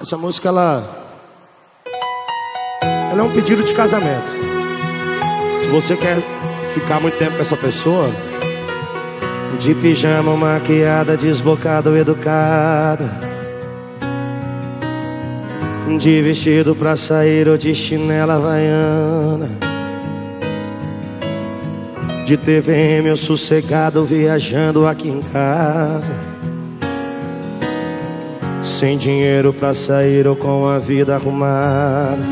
Essa música ela ela é um pedido de casamento. Se você quer ficar muito tempo com essa pessoa, de pijama, maquiada, desbocada ou educada, de vestido pra sair ou de chinela havaiana, de TVM ou sossegado viajando aqui em casa. Sem dinheiro pra sair ou com a vida arrumada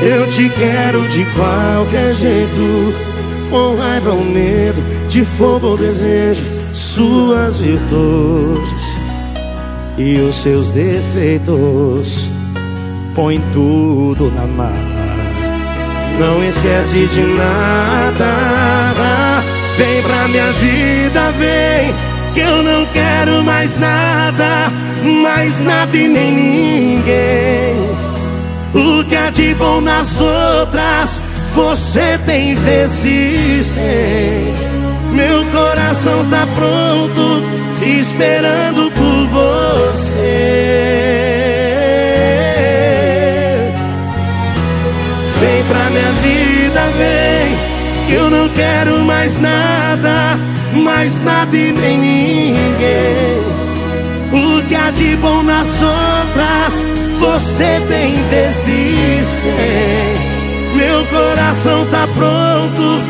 Eu te quero de qualquer jeito Com raiva ou medo, de fogo ou desejo Suas virtudes e os seus defeitos. Põe tudo na mala. Não esquece de nada. Vem pra minha vida, vem Que eu não quero mais nada mais nada e nem ninguém. O que há de bom nas outras, você tem vezes sem. Meu coração tá pronto, esperando por você. Vem pra minha não quero mais nada, mais nada e nem ninguém. O que há de bom nas outras Você tem sem Meu coração tá pronto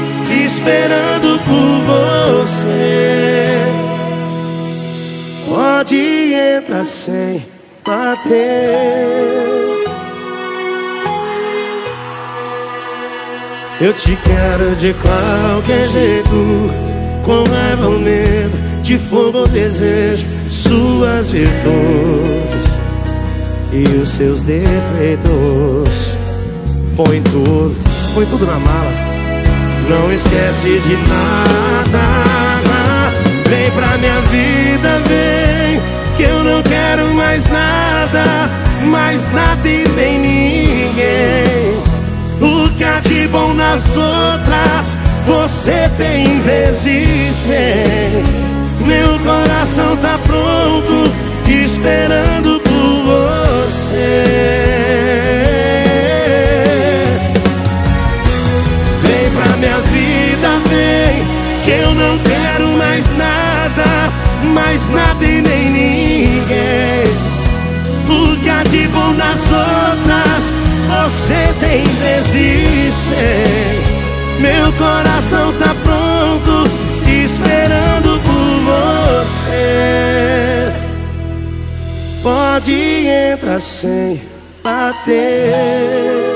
Esperando por você. Pode entrar sem bater Eu te quero de qualquer jeito Com raiva ou medo de fogo ou desejo, suas virtudes e os seus defeitos. Põe tudo, põe tudo na mala. Não esquece de nada. Vem pra minha vida, vem. Que eu não quero mais nada, mais nada e você tem vezes sem. Meu coração tá pronto, esperando por você. Vem pra minha vida, vem, que eu não quero mais nada, mais nada e nem ninguém. Meu coração tá pronto, esperando você pode entrar sem bater.